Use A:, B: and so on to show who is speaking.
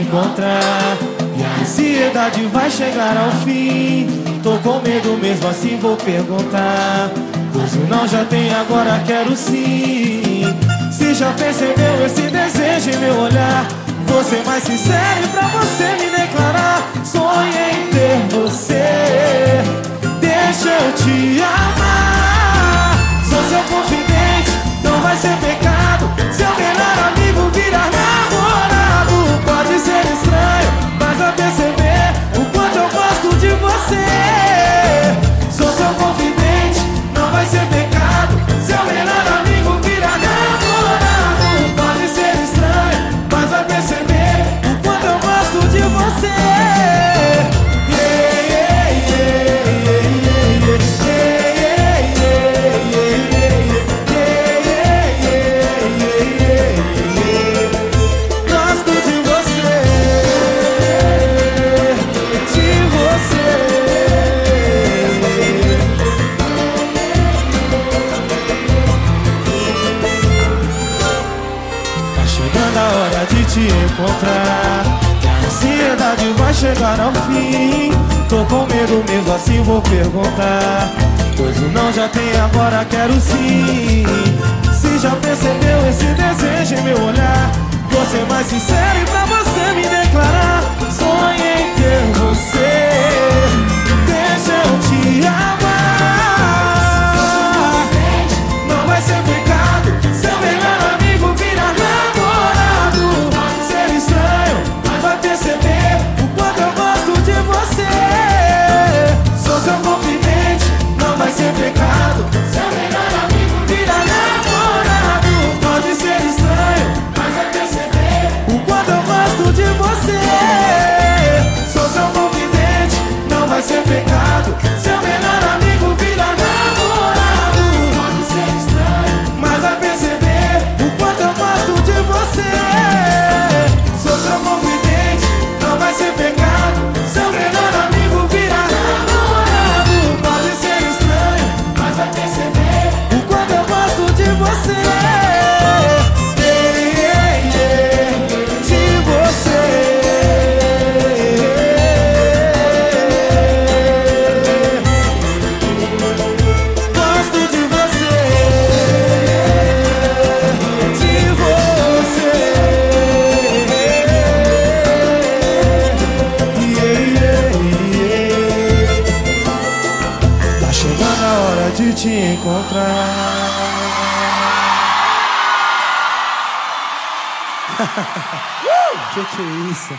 A: encontrar. E a ansiedade vai chegar ao fim. Tô com medo mesmo assim, vou perguntar. Pois o não já tem, agora quero sim. Se já percebeu esse desejo em meu olhar, vou ser mais sincero e pra você me declarar. Sonho em ter você. Deixa eu te amar. Te encontrar. A ansiedade vai chegar ao fim. Tô com medo mesmo assim, vou perguntar. Pois o não já tem, agora quero sim. Se já percebeu esse desejo em meu olhar, vou ser mais sincero e pra você Pacific. Te encontrar. que que é isso?